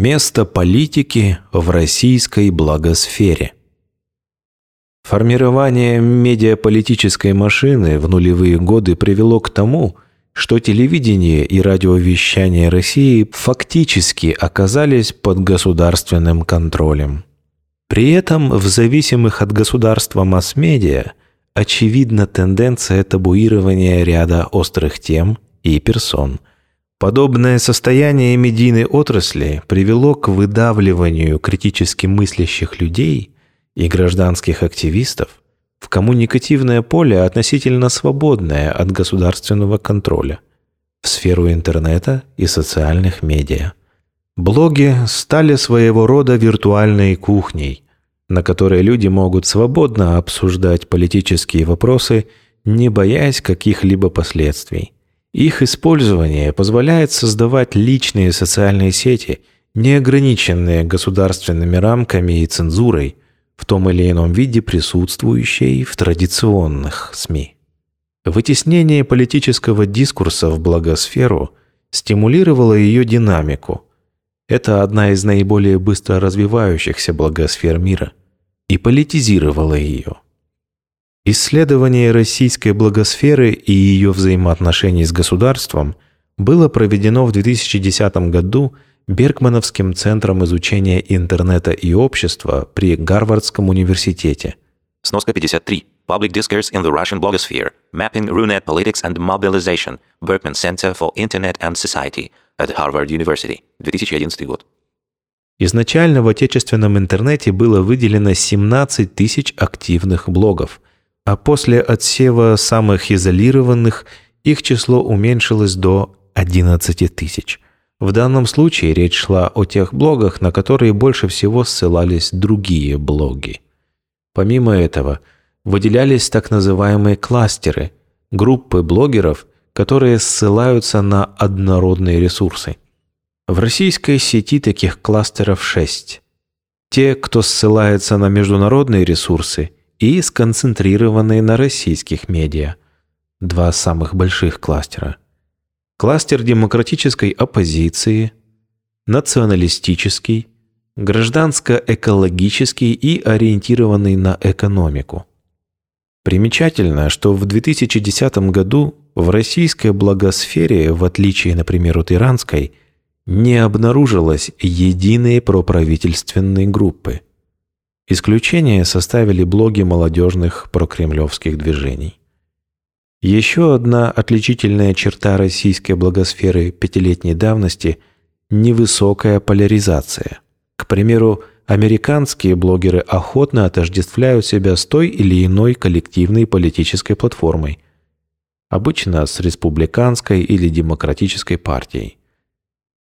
Место политики в российской благосфере. Формирование медиаполитической машины в нулевые годы привело к тому, что телевидение и радиовещание России фактически оказались под государственным контролем. При этом в зависимых от государства масс-медиа очевидна тенденция табуирования ряда острых тем и персон. Подобное состояние медийной отрасли привело к выдавливанию критически мыслящих людей и гражданских активистов в коммуникативное поле относительно свободное от государственного контроля, в сферу интернета и социальных медиа. Блоги стали своего рода виртуальной кухней, на которой люди могут свободно обсуждать политические вопросы, не боясь каких-либо последствий. Их использование позволяет создавать личные социальные сети, не ограниченные государственными рамками и цензурой, в том или ином виде присутствующей в традиционных СМИ. Вытеснение политического дискурса в благосферу стимулировало ее динамику. Это одна из наиболее быстро развивающихся благосфер мира и политизировало ее. Исследование российской благосферы и ее взаимоотношений с государством было проведено в 2010 году Бергмановским центром изучения интернета и общества при Гарвардском университете. Сноска 53. Public Discourse in the Russian Blogosphere. Mapping Runet Politics and Mobilization. Berkman Center for Internet and Society at Harvard University. 2011 год. Изначально в отечественном интернете было выделено 17 тысяч активных блогов, а после отсева самых изолированных их число уменьшилось до 11 тысяч – в данном случае речь шла о тех блогах, на которые больше всего ссылались другие блоги. Помимо этого, выделялись так называемые кластеры, группы блогеров, которые ссылаются на однородные ресурсы. В российской сети таких кластеров шесть. Те, кто ссылается на международные ресурсы и сконцентрированные на российских медиа. Два самых больших кластера – кластер демократической оппозиции, националистический, гражданско-экологический и ориентированный на экономику. Примечательно, что в 2010 году в российской благосфере, в отличие, например, от иранской, не обнаружилось единой проправительственной группы. Исключение составили блоги молодежных прокремлевских движений. Еще одна отличительная черта российской благосферы пятилетней давности – невысокая поляризация. К примеру, американские блогеры охотно отождествляют себя с той или иной коллективной политической платформой, обычно с республиканской или демократической партией.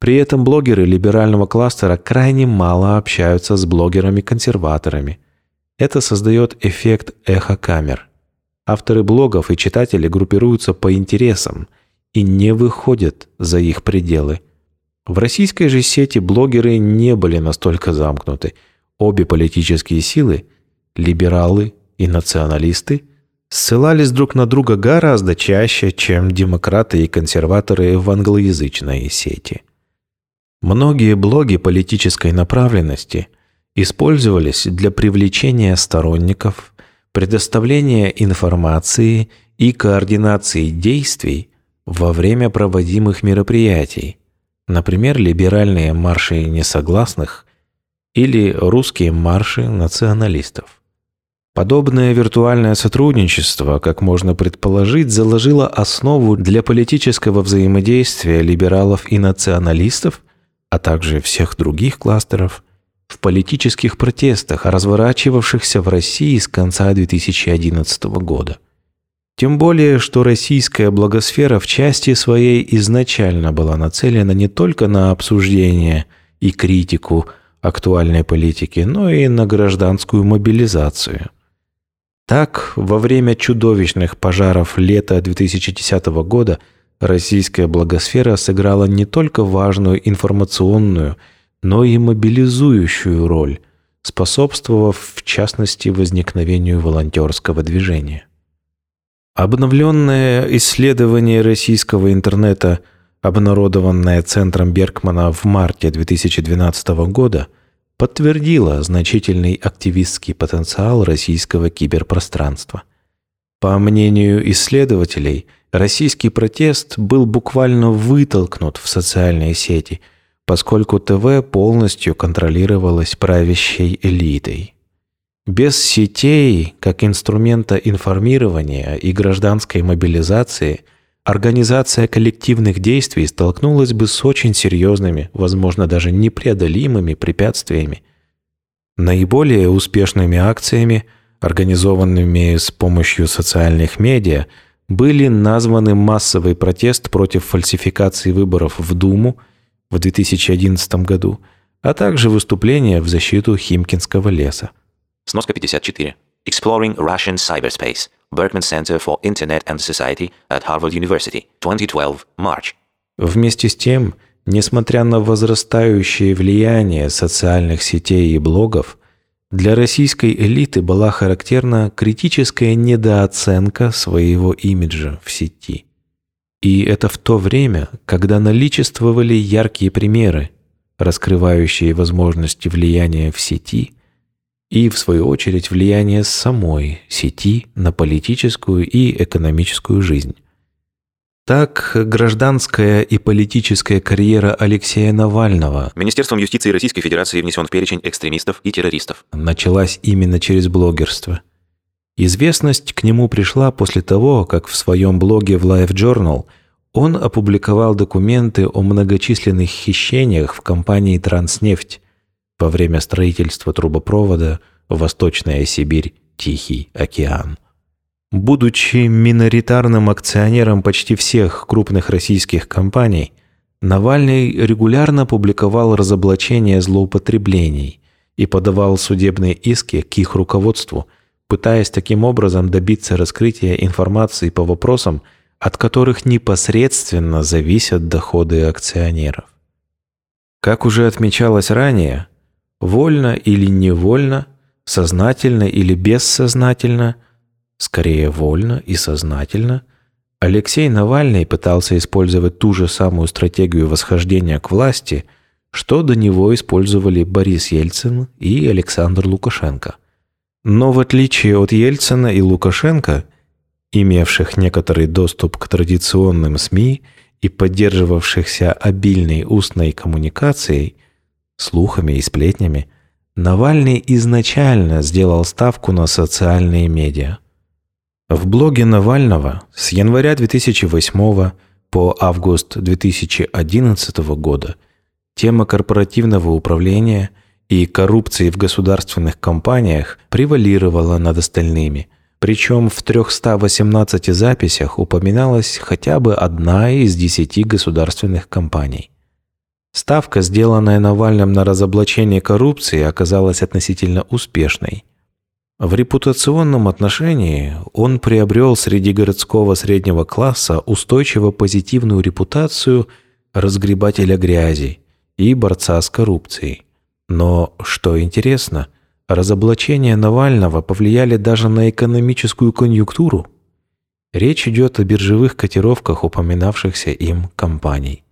При этом блогеры либерального кластера крайне мало общаются с блогерами-консерваторами. Это создает эффект эхо-камер – Авторы блогов и читатели группируются по интересам и не выходят за их пределы. В российской же сети блогеры не были настолько замкнуты. Обе политические силы, либералы и националисты, ссылались друг на друга гораздо чаще, чем демократы и консерваторы в англоязычной сети. Многие блоги политической направленности использовались для привлечения сторонников предоставления информации и координации действий во время проводимых мероприятий, например, либеральные марши несогласных или русские марши националистов. Подобное виртуальное сотрудничество, как можно предположить, заложило основу для политического взаимодействия либералов и националистов, а также всех других кластеров – в политических протестах, разворачивавшихся в России с конца 2011 года. Тем более, что российская благосфера в части своей изначально была нацелена не только на обсуждение и критику актуальной политики, но и на гражданскую мобилизацию. Так, во время чудовищных пожаров лета 2010 года российская благосфера сыграла не только важную информационную – но и мобилизующую роль, способствовав в частности возникновению волонтерского движения. Обновленное исследование российского интернета обнародованная Центром Беркмана в марте 2012 года, подтвердила значительный активистский потенциал российского киберпространства. По мнению исследователей, российский протест был буквально вытолкнут в социальные сети, поскольку ТВ полностью контролировалось правящей элитой. Без сетей, как инструмента информирования и гражданской мобилизации, организация коллективных действий столкнулась бы с очень серьезными, возможно, даже непреодолимыми препятствиями. Наиболее успешными акциями, организованными с помощью социальных медиа, были названы массовый протест против фальсификации выборов в Думу в 2011 году, а также выступление в защиту Химкинского леса. Сноска 54. Exploring Russian Cyberspace. Berkman Center for Internet and Society at Harvard University. 2012. March. Вместе с тем, несмотря на возрастающее влияние социальных сетей и блогов, для российской элиты была характерна критическая недооценка своего имиджа в сети. И это в то время, когда наличествовали яркие примеры, раскрывающие возможности влияния в сети – и, в свою очередь, влияние самой сети на политическую и экономическую жизнь. Так, гражданская и политическая карьера Алексея Навального Министерством юстиции Российской Федерации внесен в перечень экстремистов и террористов. началась именно через блогерство. Известность к нему пришла после того, как в своем блоге в Life Journal он опубликовал документы о многочисленных хищениях в компании «Транснефть», во время строительства трубопровода Восточная Сибирь, Тихий океан. Будучи миноритарным акционером почти всех крупных российских компаний, Навальный регулярно публиковал разоблачения злоупотреблений и подавал судебные иски к их руководству, пытаясь таким образом добиться раскрытия информации по вопросам, от которых непосредственно зависят доходы акционеров. Как уже отмечалось ранее, Вольно или невольно, сознательно или бессознательно, скорее вольно и сознательно, Алексей Навальный пытался использовать ту же самую стратегию восхождения к власти, что до него использовали Борис Ельцин и Александр Лукашенко. Но в отличие от Ельцина и Лукашенко, имевших некоторый доступ к традиционным СМИ и поддерживавшихся обильной устной коммуникацией, слухами и сплетнями, Навальный изначально сделал ставку на социальные медиа. В блоге Навального с января 2008 по август 2011 года. Тема корпоративного управления и коррупции в государственных компаниях превалировала над остальными, причем в 318 записях упоминалась хотя бы одна из десяти государственных компаний – Ставка, сделанная Навальным на разоблачение коррупции, оказалась относительно успешной. В репутационном отношении он приобрел среди городского среднего класса устойчиво позитивную репутацию разгребателя грязи и борца с коррупцией. Но, что интересно, разоблачения Навального повлияли даже на экономическую конъюнктуру. Речь идет о биржевых котировках упоминавшихся им компаний.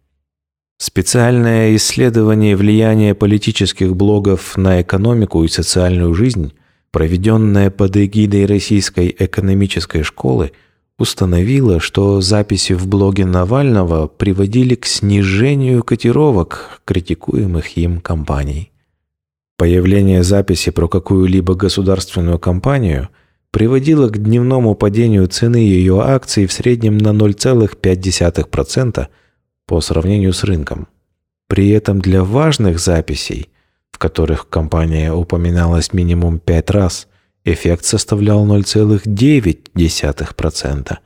Специальное исследование влияния политических блогов на экономику и социальную жизнь, проведенное под эгидой Российской экономической школы, установило, что записи в блоге Навального приводили к снижению котировок критикуемых им компаний. Появление записи про какую-либо государственную компанию приводило к дневному падению цены ее акций в среднем на 0,5%, по сравнению с рынком. При этом для важных записей, в которых компания упоминалась минимум 5 раз, эффект составлял 0,9%.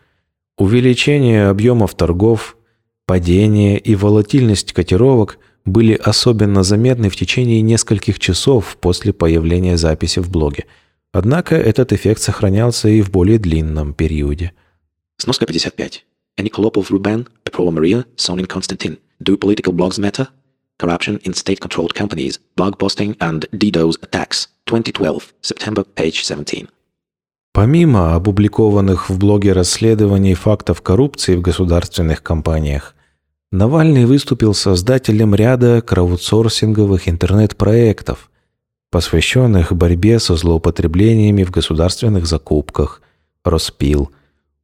Увеличение объемов торгов, падение и волатильность котировок были особенно заметны в течение нескольких часов после появления записи в блоге. Однако этот эффект сохранялся и в более длинном периоде. Сноска 55. Anikolopov Ruben, Petrova Maria, Sonin Konstantin. Do political blogs matter? Corruption in state-controlled companies, blog posting and DDoS attacks. 2012, September, page 17. Помимо опубликованных в блоге расследований фактов коррупции в государственных компаниях, Навальный выступил создателем ряда краудсорсинговых интернет-проектов, посвященных борьбе со злоупотреблениями в государственных закупках, Роспил,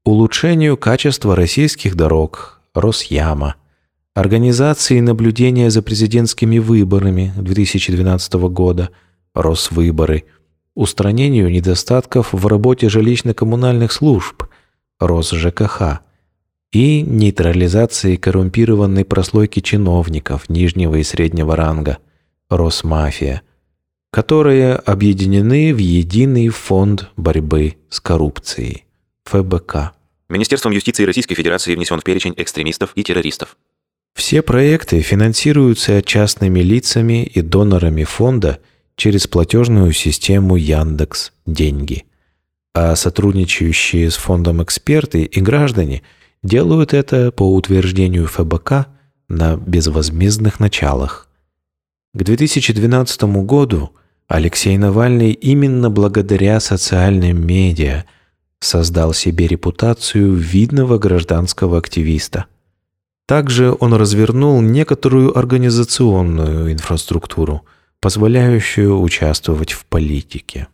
улучшению качества российских дорог, Росяма, организации наблюдения за президентскими выборами 2012 года, Росвыборы, устранению недостатков в работе жилищно-коммунальных служб, РосЖКХ, и нейтрализации коррумпированной прослойки чиновников нижнего и среднего ранга, Росмафия, которые объединены в единый фонд борьбы с коррупцией, ФБК. Министерством юстиции Российской Федерации внесен в перечень экстремистов и террористов. Все проекты финансируются частными лицами и донорами фонда через платежную систему Яндекс Деньги, а сотрудничающие с фондом эксперты и граждане – делают это по утверждению ФБК на безвозмездных началах. К 2012 году Алексей Навальный именно благодаря социальным медиа создал себе репутацию видного гражданского активиста. Также он развернул некоторую организационную инфраструктуру, позволяющую участвовать в политике.